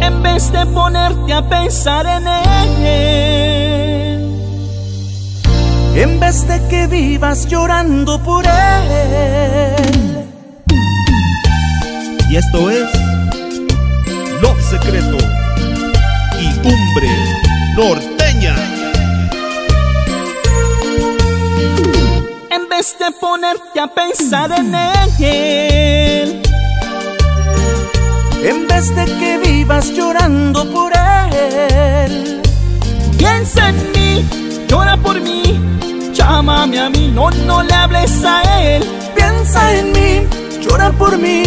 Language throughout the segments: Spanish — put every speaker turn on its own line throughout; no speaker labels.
En vez de ponerte a pensar en él.
En vez de que vivas llorando por él.
Y esto es Love Secreto y Umbre Norteña.
En vez de ponerte a pensar en él.
Vez de que vivas llorando por él.
Piensa en mí, llora por mí, llámame a mí, no, no le hables a él.
Piensa en mí, llora por mí,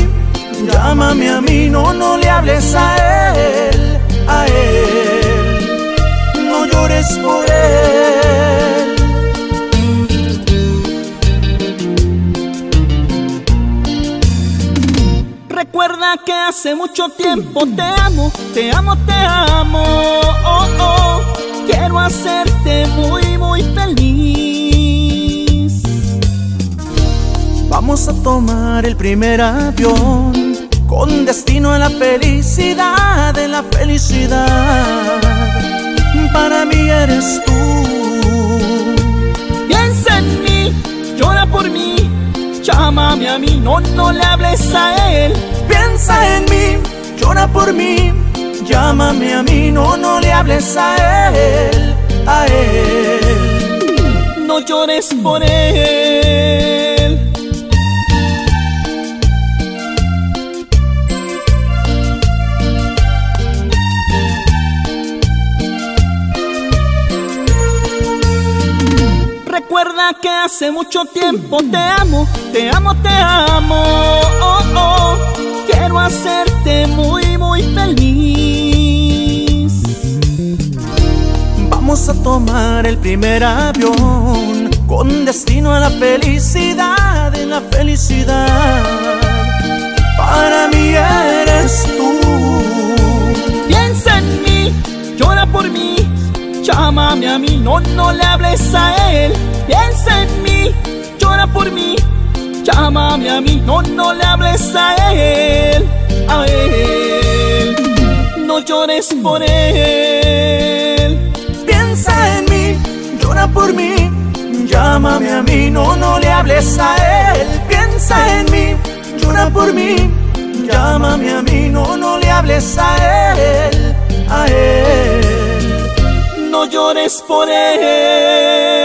llámame a mí, no, no le hables a él, a él.
Recuerda que hace mucho tiempo te amo, te amo, te amo. Oh, oh. Quiero hacerte muy, muy feliz.
Vamos a tomar el primer avión con destino a la felicidad, de la felicidad. Para mí eres tú.
Piensa en mí, llora por mí, llámame a mí, no, no le hables a él.
Piensa en mí, llora por mí, llámame a mí, no, no le hables a él, a él.
No llores por él. Que hace mucho tiempo te amo, te amo, te amo. Oh, oh. Quiero hacerte muy, muy feliz.
Vamos a tomar el primer avión con destino a la felicidad, de la felicidad. Para mí eres tú.
Piensa en mí, llora por mí, llámame a mí, no, no le hables a él. Piensa en mí, llora por mí, llámame a mí, no, no le hables a él, a él. No llores por él.
Piensa en mí, llora por mí, llámame a mí, no, no le hables a él. Piensa en mí, llora por mí, llámame a mí, no, no le hables a él, a él.
No llores por él.